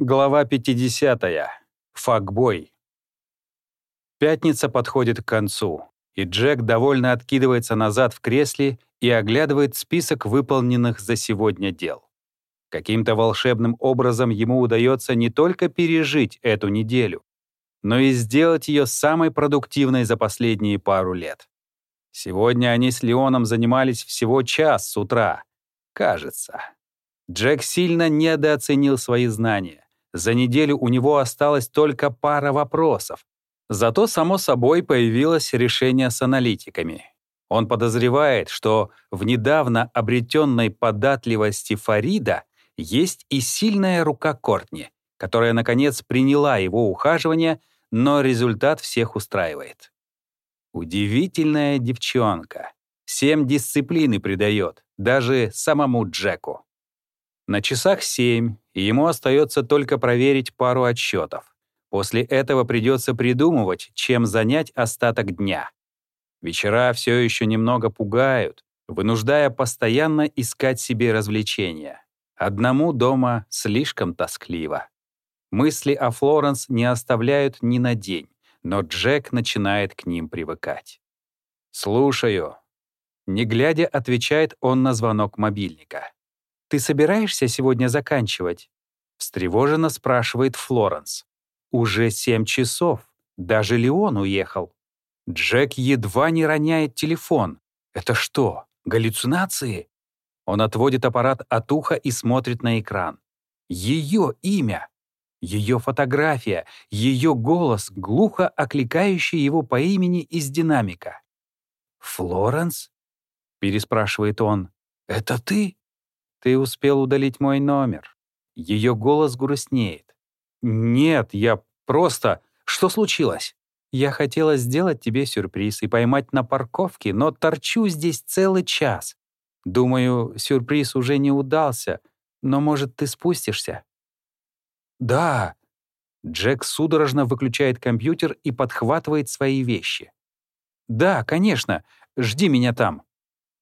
Глава 50. Факбой. Пятница подходит к концу, и Джек довольно откидывается назад в кресле и оглядывает список выполненных за сегодня дел. Каким-то волшебным образом ему удается не только пережить эту неделю, но и сделать ее самой продуктивной за последние пару лет. Сегодня они с Леоном занимались всего час с утра. Кажется. Джек сильно недооценил свои знания. За неделю у него осталось только пара вопросов. Зато, само собой, появилось решение с аналитиками. Он подозревает, что в недавно обретенной податливости Фарида есть и сильная рука Кортни, которая, наконец, приняла его ухаживание, но результат всех устраивает. Удивительная девчонка. Всем дисциплины придает, даже самому Джеку. На часах семь, и ему остается только проверить пару отчетов. После этого придется придумывать, чем занять остаток дня. Вечера все еще немного пугают, вынуждая постоянно искать себе развлечения. Одному дома слишком тоскливо. Мысли о Флоренс не оставляют ни на день, но Джек начинает к ним привыкать. «Слушаю». Не глядя, отвечает он на звонок мобильника. «Ты собираешься сегодня заканчивать?» Встревоженно спрашивает Флоренс. «Уже семь часов. Даже Леон уехал». Джек едва не роняет телефон. «Это что, галлюцинации?» Он отводит аппарат от уха и смотрит на экран. Ее имя, ее фотография, ее голос, глухо окликающий его по имени из динамика. «Флоренс?» — переспрашивает он. «Это ты?» Ты успел удалить мой номер. Ее голос грустнеет. Нет, я просто... Что случилось? Я хотела сделать тебе сюрприз и поймать на парковке, но торчу здесь целый час. Думаю, сюрприз уже не удался, но, может, ты спустишься? Да. Джек судорожно выключает компьютер и подхватывает свои вещи. Да, конечно. Жди меня там.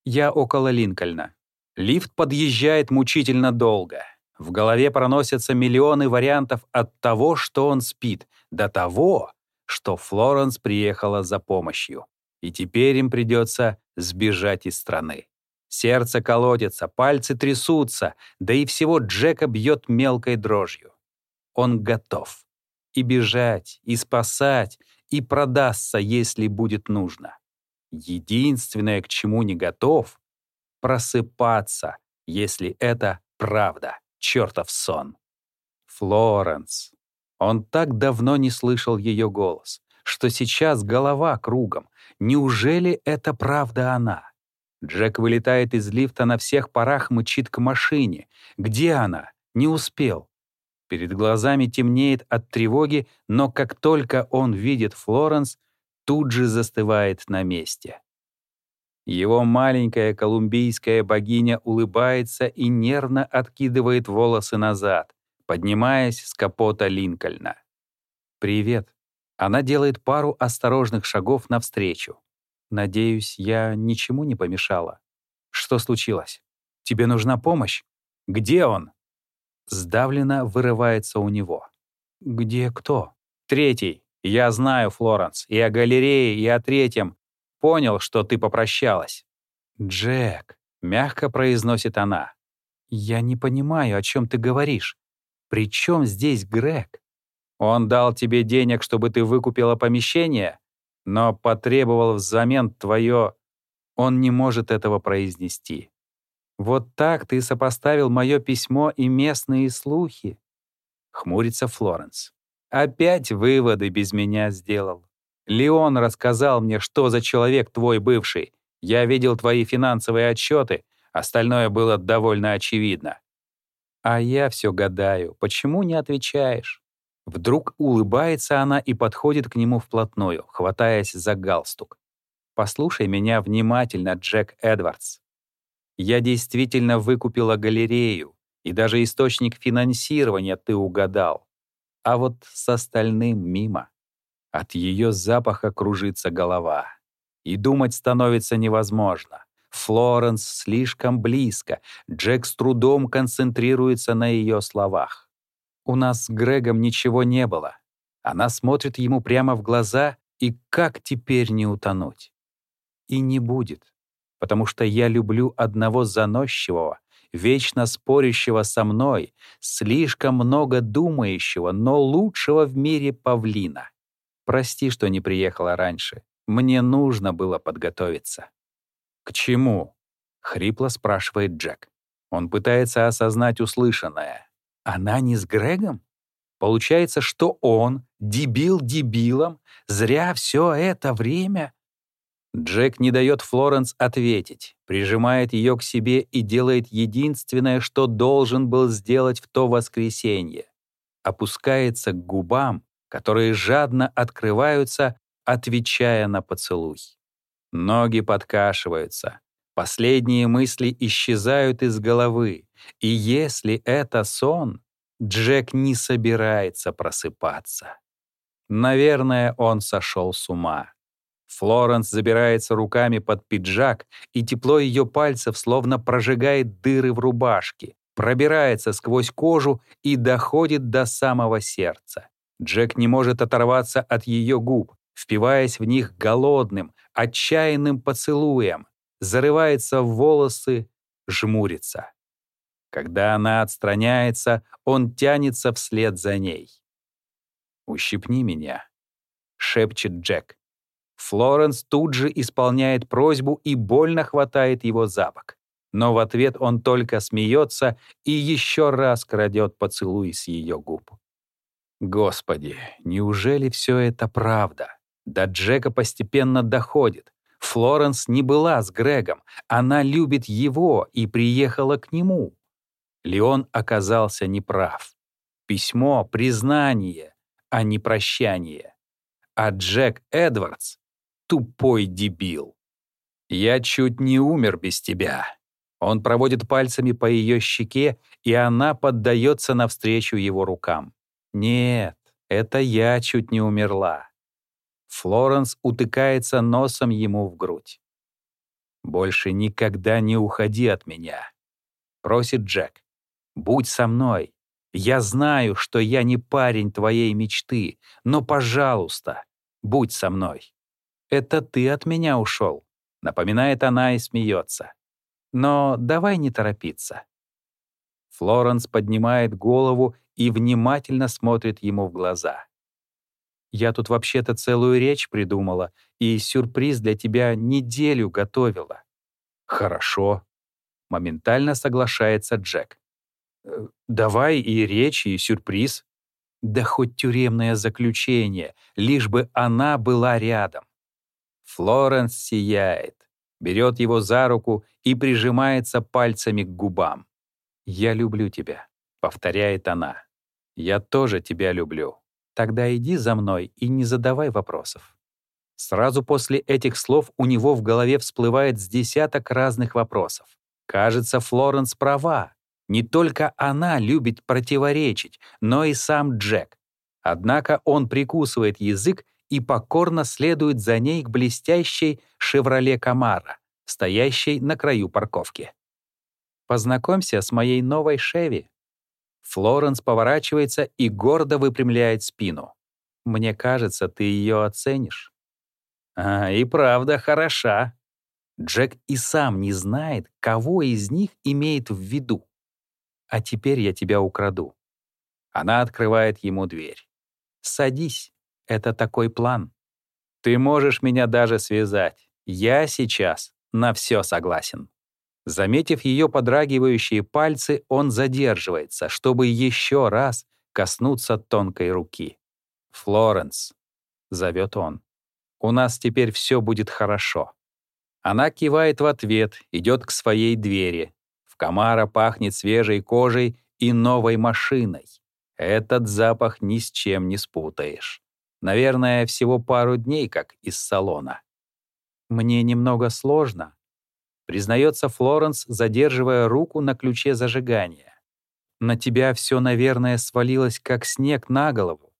Я около Линкольна. Лифт подъезжает мучительно долго. В голове проносятся миллионы вариантов от того, что он спит, до того, что Флоренс приехала за помощью. И теперь им придется сбежать из страны. Сердце колотится, пальцы трясутся, да и всего Джека бьет мелкой дрожью. Он готов. И бежать, и спасать, и продастся, если будет нужно. Единственное, к чему не готов, просыпаться, если это правда, чертов сон. Флоренс. Он так давно не слышал ее голос, что сейчас голова кругом. Неужели это правда она? Джек вылетает из лифта на всех парах, мчит к машине. Где она? Не успел. Перед глазами темнеет от тревоги, но как только он видит Флоренс, тут же застывает на месте. Его маленькая колумбийская богиня улыбается и нервно откидывает волосы назад, поднимаясь с капота Линкольна. «Привет». Она делает пару осторожных шагов навстречу. «Надеюсь, я ничему не помешала. Что случилось? Тебе нужна помощь? Где он?» Сдавленно вырывается у него. «Где кто?» «Третий. Я знаю, Флоренс, и о галерее, и о третьем, понял, что ты попрощалась». «Джек», — мягко произносит она, — «я не понимаю, о чем ты говоришь. При чем здесь Грег?» «Он дал тебе денег, чтобы ты выкупила помещение, но потребовал взамен твое...» Он не может этого произнести. «Вот так ты сопоставил мое письмо и местные слухи?» Хмурится Флоренс. «Опять выводы без меня сделал. Леон рассказал мне, что за человек твой бывший. Я видел твои финансовые отчеты, остальное было довольно очевидно. А я все гадаю, почему не отвечаешь? Вдруг улыбается она и подходит к нему вплотную, хватаясь за галстук. «Послушай меня внимательно, Джек Эдвардс. Я действительно выкупила галерею, и даже источник финансирования ты угадал. А вот с остальным мимо. От ее запаха кружится голова. И думать становится невозможно. Флоренс слишком близко. Джек с трудом концентрируется на ее словах. У нас с Грегом ничего не было. Она смотрит ему прямо в глаза, и как теперь не утонуть? И не будет, потому что я люблю одного заносчивого, вечно спорящего со мной, слишком много думающего, но лучшего в мире павлина. Прости, что не приехала раньше. Мне нужно было подготовиться. «К чему?» — хрипло спрашивает Джек. Он пытается осознать услышанное. Она не с Грегом? Получается, что он, дебил дебилом, зря все это время? Джек не дает Флоренс ответить, прижимает ее к себе и делает единственное, что должен был сделать в то воскресенье. Опускается к губам, которые жадно открываются, отвечая на поцелуй. Ноги подкашиваются, последние мысли исчезают из головы, и если это сон, Джек не собирается просыпаться. Наверное, он сошел с ума. Флоренс забирается руками под пиджак, и тепло ее пальцев словно прожигает дыры в рубашке, пробирается сквозь кожу и доходит до самого сердца. Джек не может оторваться от ее губ, впиваясь в них голодным, отчаянным поцелуем, зарывается в волосы, жмурится. Когда она отстраняется, он тянется вслед за ней. «Ущипни меня», — шепчет Джек. Флоренс тут же исполняет просьбу и больно хватает его за. Но в ответ он только смеется и еще раз крадет поцелуй с ее губ. Господи, неужели все это правда? До Джека постепенно доходит. Флоренс не была с Грегом, она любит его и приехала к нему. Леон оказался неправ. Письмо — признание, а не прощание. А Джек Эдвардс — тупой дебил. «Я чуть не умер без тебя». Он проводит пальцами по ее щеке, и она поддается навстречу его рукам. «Нет, это я чуть не умерла». Флоренс утыкается носом ему в грудь. «Больше никогда не уходи от меня», — просит Джек. «Будь со мной. Я знаю, что я не парень твоей мечты, но, пожалуйста, будь со мной. Это ты от меня ушел», — напоминает она и смеется. «Но давай не торопиться». Флоренс поднимает голову и внимательно смотрит ему в глаза. «Я тут вообще-то целую речь придумала и сюрприз для тебя неделю готовила». «Хорошо», — моментально соглашается Джек. «Э, «Давай и речь, и сюрприз». Да хоть тюремное заключение, лишь бы она была рядом. Флоренс сияет, берет его за руку и прижимается пальцами к губам. «Я люблю тебя», — повторяет она. «Я тоже тебя люблю. Тогда иди за мной и не задавай вопросов». Сразу после этих слов у него в голове всплывает с десяток разных вопросов. Кажется, Флоренс права. Не только она любит противоречить, но и сам Джек. Однако он прикусывает язык и покорно следует за ней к блестящей «Шевроле Камара», стоящей на краю парковки. «Познакомься с моей новой Шеви», Флоренс поворачивается и гордо выпрямляет спину. «Мне кажется, ты ее оценишь». «А, и правда хороша». Джек и сам не знает, кого из них имеет в виду. «А теперь я тебя украду». Она открывает ему дверь. «Садись, это такой план. Ты можешь меня даже связать. Я сейчас на все согласен». Заметив ее подрагивающие пальцы, он задерживается, чтобы еще раз коснуться тонкой руки. «Флоренс», — зовет он, — «у нас теперь все будет хорошо». Она кивает в ответ, идет к своей двери. В Камара пахнет свежей кожей и новой машиной. Этот запах ни с чем не спутаешь. Наверное, всего пару дней, как из салона. «Мне немного сложно», признается Флоренс, задерживая руку на ключе зажигания. «На тебя все, наверное, свалилось, как снег на голову.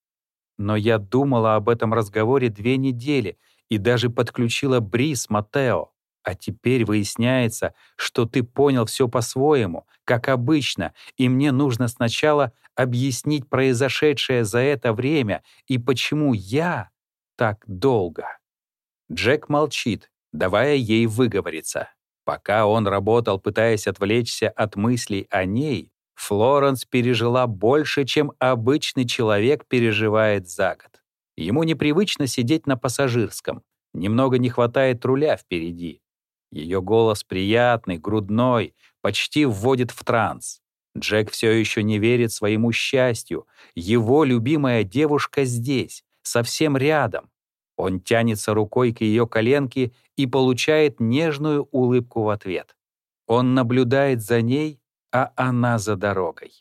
Но я думала об этом разговоре две недели и даже подключила Брис Матео. А теперь выясняется, что ты понял все по-своему, как обычно, и мне нужно сначала объяснить произошедшее за это время и почему я так долго. Джек молчит, давая ей выговориться. Пока он работал, пытаясь отвлечься от мыслей о ней, Флоренс пережила больше, чем обычный человек переживает за год. Ему непривычно сидеть на пассажирском, немного не хватает руля впереди. Ее голос приятный, грудной, почти вводит в транс. Джек все еще не верит своему счастью. Его любимая девушка здесь, совсем рядом. Он тянется рукой к ее коленке и получает нежную улыбку в ответ. Он наблюдает за ней, а она за дорогой.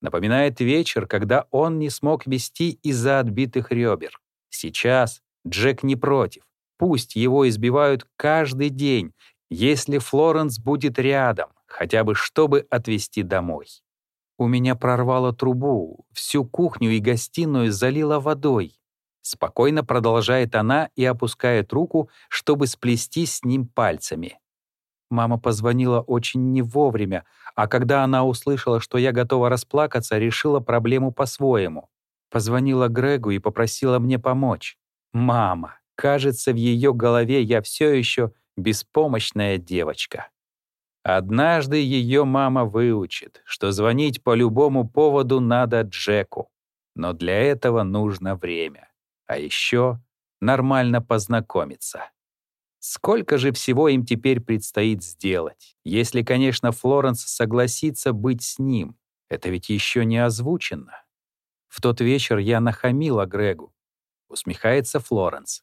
Напоминает вечер, когда он не смог вести из-за отбитых ребер. Сейчас Джек не против. Пусть его избивают каждый день, если Флоренс будет рядом, хотя бы чтобы отвезти домой. У меня прорвало трубу, всю кухню и гостиную залило водой. Спокойно продолжает она и опускает руку, чтобы сплести с ним пальцами. Мама позвонила очень не вовремя, а когда она услышала, что я готова расплакаться, решила проблему по-своему. Позвонила Грегу и попросила мне помочь. Мама. Кажется, в ее голове я все еще беспомощная девочка. Однажды ее мама выучит, что звонить по любому поводу надо Джеку. Но для этого нужно время. А еще нормально познакомиться. Сколько же всего им теперь предстоит сделать? Если, конечно, Флоренс согласится быть с ним. Это ведь еще не озвучено. В тот вечер я нахамила Грегу. Усмехается Флоренс.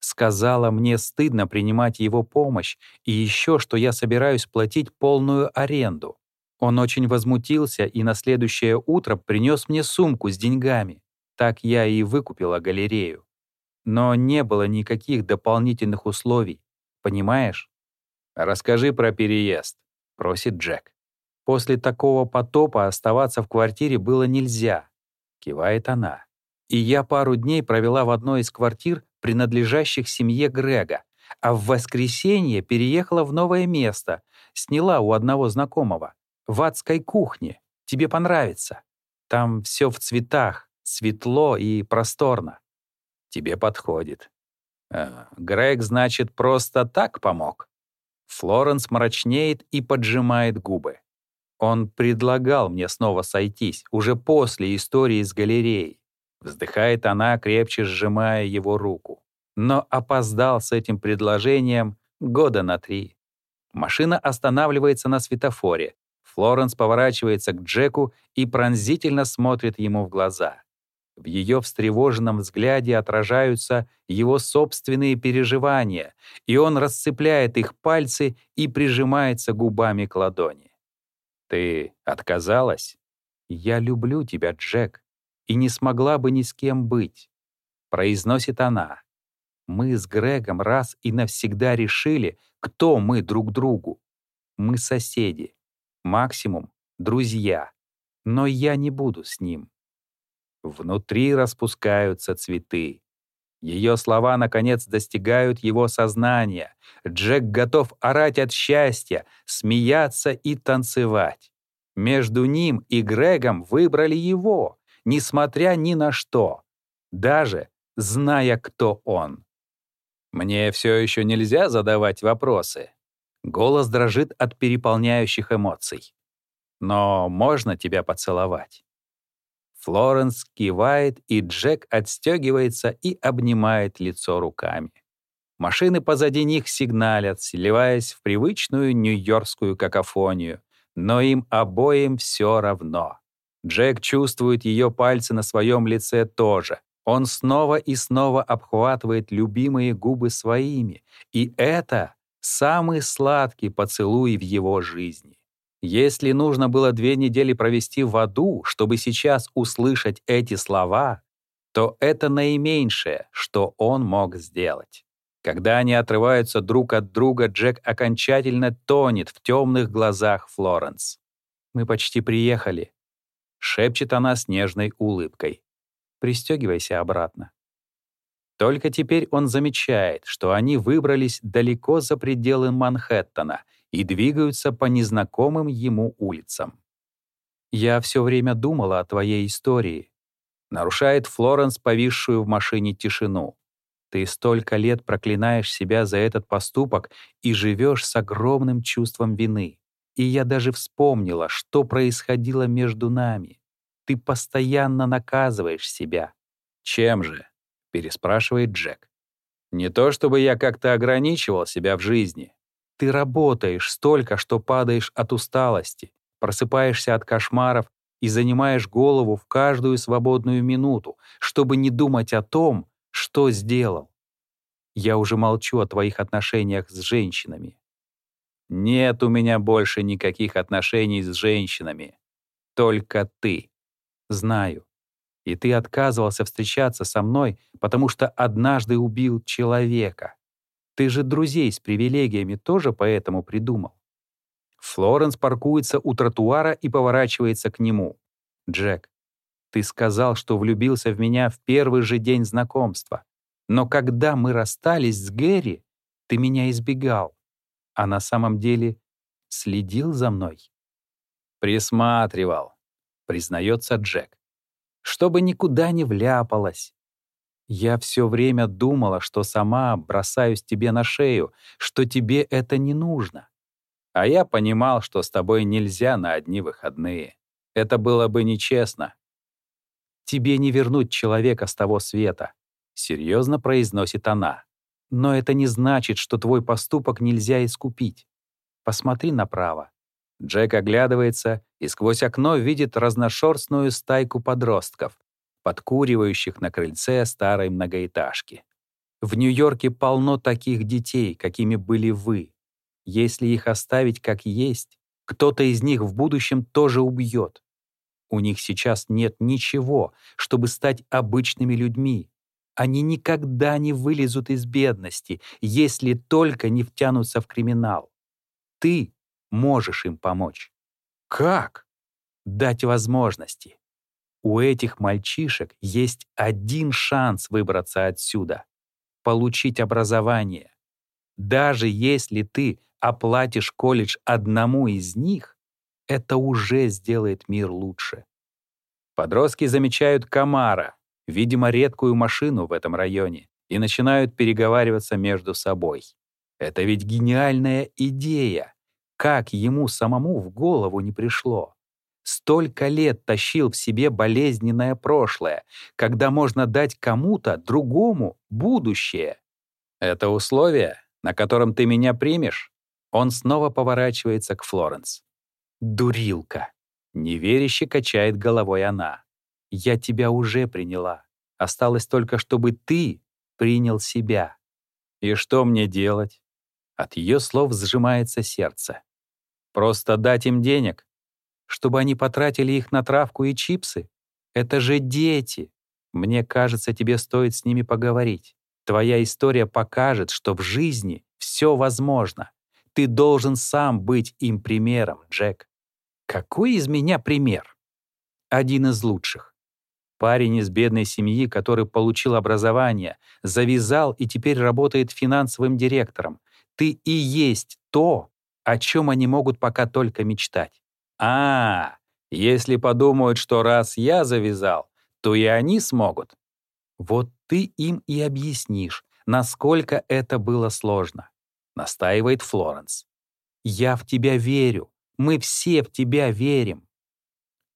Сказала, мне стыдно принимать его помощь и еще, что я собираюсь платить полную аренду. Он очень возмутился и на следующее утро принес мне сумку с деньгами. Так я и выкупила галерею. Но не было никаких дополнительных условий. Понимаешь? «Расскажи про переезд», — просит Джек. «После такого потопа оставаться в квартире было нельзя», — кивает она. «И я пару дней провела в одной из квартир, принадлежащих семье Грега, а в воскресенье переехала в новое место, сняла у одного знакомого, в адской кухне. Тебе понравится. Там все в цветах, светло и просторно. Тебе подходит. Э, Грег, значит, просто так помог? Флоренс мрачнеет и поджимает губы. Он предлагал мне снова сойтись, уже после истории с галереей. Вздыхает она, крепче сжимая его руку. Но опоздал с этим предложением года на три. Машина останавливается на светофоре. Флоренс поворачивается к Джеку и пронзительно смотрит ему в глаза. В ее встревоженном взгляде отражаются его собственные переживания, и он расцепляет их пальцы и прижимается губами к ладони. «Ты отказалась? Я люблю тебя, Джек и не смогла бы ни с кем быть», — произносит она. «Мы с Грегом раз и навсегда решили, кто мы друг другу. Мы соседи, максимум — друзья, но я не буду с ним». Внутри распускаются цветы. Ее слова, наконец, достигают его сознания. Джек готов орать от счастья, смеяться и танцевать. Между ним и Грегом выбрали его несмотря ни на что, даже зная, кто он. Мне все еще нельзя задавать вопросы. Голос дрожит от переполняющих эмоций. Но можно тебя поцеловать? Флоренс кивает, и Джек отстегивается и обнимает лицо руками. Машины позади них сигналят, сливаясь в привычную нью-йоркскую какофонию, но им обоим все равно. Джек чувствует ее пальцы на своем лице тоже. Он снова и снова обхватывает любимые губы своими, и это самый сладкий поцелуй в его жизни. Если нужно было две недели провести в аду, чтобы сейчас услышать эти слова, то это наименьшее, что он мог сделать. Когда они отрываются друг от друга, Джек окончательно тонет в темных глазах Флоренс. «Мы почти приехали», — шепчет она с нежной улыбкой. «Пристегивайся обратно». Только теперь он замечает, что они выбрались далеко за пределы Манхэттена и двигаются по незнакомым ему улицам. «Я все время думала о твоей истории», — нарушает Флоренс повисшую в машине тишину. «Ты столько лет проклинаешь себя за этот поступок и живешь с огромным чувством вины. И я даже вспомнила, что происходило между нами. Ты постоянно наказываешь себя. Чем же?» — переспрашивает Джек. «Не то чтобы я как-то ограничивал себя в жизни. Ты работаешь столько, что падаешь от усталости, просыпаешься от кошмаров и занимаешь голову в каждую свободную минуту, чтобы не думать о том, что сделал. Я уже молчу о твоих отношениях с женщинами. Нет у меня больше никаких отношений с женщинами. Только ты. Знаю и ты отказывался встречаться со мной, потому что однажды убил человека. Ты же друзей с привилегиями тоже поэтому придумал. Флоренс паркуется у тротуара и поворачивается к нему. «Джек, ты сказал, что влюбился в меня в первый же день знакомства. Но когда мы расстались с Гэри, ты меня избегал, а на самом деле следил за мной». «Присматривал», — признается Джек чтобы никуда не вляпалась. Я все время думала, что сама бросаюсь тебе на шею, что тебе это не нужно. А я понимал, что с тобой нельзя на одни выходные. Это было бы нечестно. Тебе не вернуть человека с того света, серьезно произносит она. Но это не значит, что твой поступок нельзя искупить. Посмотри направо. Джек оглядывается и сквозь окно видит разношерстную стайку подростков, подкуривающих на крыльце старой многоэтажки. В Нью-Йорке полно таких детей, какими были вы. Если их оставить как есть, кто-то из них в будущем тоже убьет. У них сейчас нет ничего, чтобы стать обычными людьми. Они никогда не вылезут из бедности, если только не втянутся в криминал. Ты можешь им помочь. Как? Дать возможности. У этих мальчишек есть один шанс выбраться отсюда — получить образование. Даже если ты оплатишь колледж одному из них, это уже сделает мир лучше. Подростки замечают комара, видимо, редкую машину в этом районе, и начинают переговариваться между собой. Это ведь гениальная идея как ему самому в голову не пришло? Столько лет тащил в себе болезненное прошлое, когда можно дать кому-то другому будущее. Это условие, на котором ты меня примешь? Он снова поворачивается к Флоренс. Дурилка. Неверяще качает головой она. Я тебя уже приняла. Осталось только, чтобы ты принял себя. И что мне делать? От ее слов сжимается сердце. Просто дать им денег, чтобы они потратили их на травку и чипсы? Это же дети. Мне кажется, тебе стоит с ними поговорить. Твоя история покажет, что в жизни все возможно. Ты должен сам быть им примером, Джек. Какой из меня пример? Один из лучших. Парень из бедной семьи, который получил образование, завязал и теперь работает финансовым директором. Ты и есть то, о чем они могут пока только мечтать. А, если подумают, что раз я завязал, то и они смогут. Вот ты им и объяснишь, насколько это было сложно, настаивает Флоренс. Я в тебя верю. Мы все в тебя верим.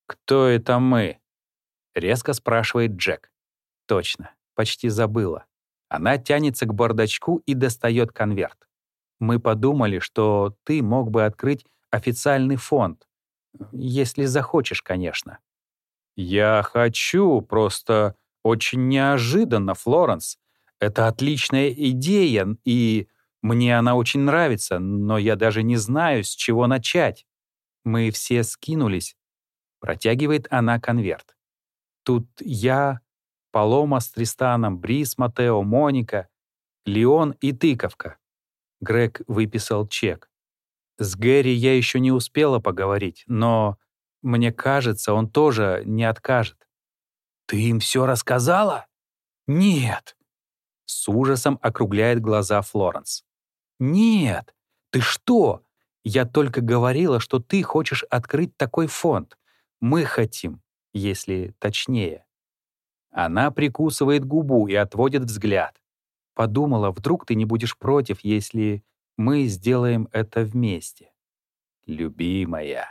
Кто это мы? резко спрашивает Джек. Точно, почти забыла. Она тянется к бардачку и достает конверт. Мы подумали, что ты мог бы открыть официальный фонд. Если захочешь, конечно. Я хочу, просто очень неожиданно, Флоренс. Это отличная идея, и мне она очень нравится, но я даже не знаю, с чего начать. Мы все скинулись. Протягивает она конверт. Тут я, Палома с Тристаном, Брис, Матео, Моника, Леон и Тыковка. Грег выписал чек. С Гэри я еще не успела поговорить, но мне кажется, он тоже не откажет. «Ты им все рассказала?» «Нет». С ужасом округляет глаза Флоренс. «Нет! Ты что? Я только говорила, что ты хочешь открыть такой фонд. Мы хотим, если точнее». Она прикусывает губу и отводит взгляд. Подумала, вдруг ты не будешь против, если мы сделаем это вместе. Любимая.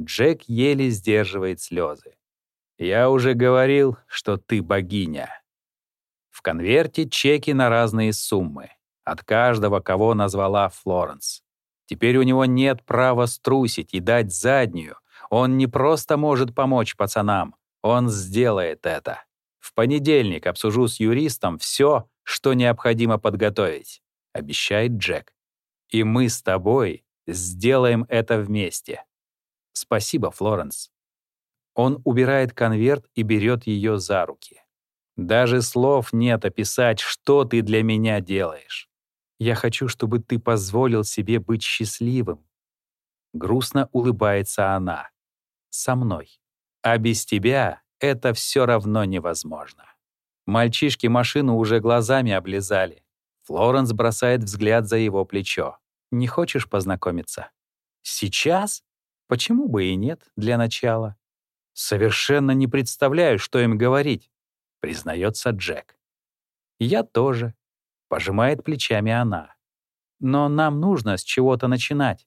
Джек еле сдерживает слезы. Я уже говорил, что ты богиня. В конверте чеки на разные суммы. От каждого, кого назвала Флоренс. Теперь у него нет права струсить и дать заднюю. Он не просто может помочь пацанам, он сделает это. В понедельник обсужу с юристом все, что необходимо подготовить, обещает Джек. И мы с тобой сделаем это вместе. Спасибо, Флоренс. Он убирает конверт и берет ее за руки. Даже слов нет описать, что ты для меня делаешь. Я хочу, чтобы ты позволил себе быть счастливым. Грустно улыбается она. Со мной. А без тебя это все равно невозможно. Мальчишки машину уже глазами облизали. Флоренс бросает взгляд за его плечо. «Не хочешь познакомиться?» «Сейчас? Почему бы и нет, для начала?» «Совершенно не представляю, что им говорить», — признается Джек. «Я тоже», — пожимает плечами она. «Но нам нужно с чего-то начинать».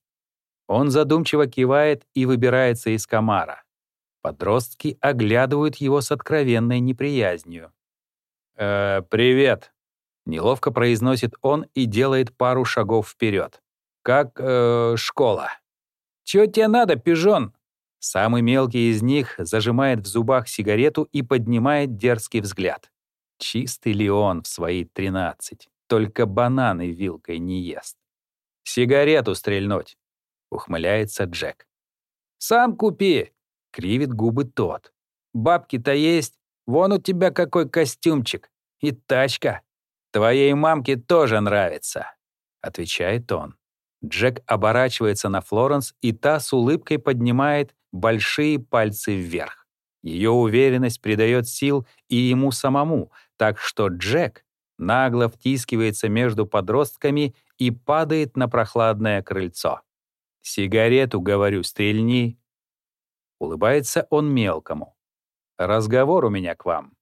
Он задумчиво кивает и выбирается из комара. Подростки оглядывают его с откровенной неприязнью. «Э, «Привет», — неловко произносит он и делает пару шагов вперед. «Как э, школа?» «Чего тебе надо, пижон?» Самый мелкий из них зажимает в зубах сигарету и поднимает дерзкий взгляд. Чистый ли он в свои тринадцать? Только бананы вилкой не ест. «Сигарету стрельнуть», — ухмыляется Джек. «Сам купи», — кривит губы тот. «Бабки-то есть, Вон у тебя какой костюмчик. И тачка. Твоей мамке тоже нравится», — отвечает он. Джек оборачивается на Флоренс, и та с улыбкой поднимает большие пальцы вверх. Ее уверенность придает сил и ему самому, так что Джек нагло втискивается между подростками и падает на прохладное крыльцо. «Сигарету, говорю, стрельни». Улыбается он мелкому. Разговор у меня к вам.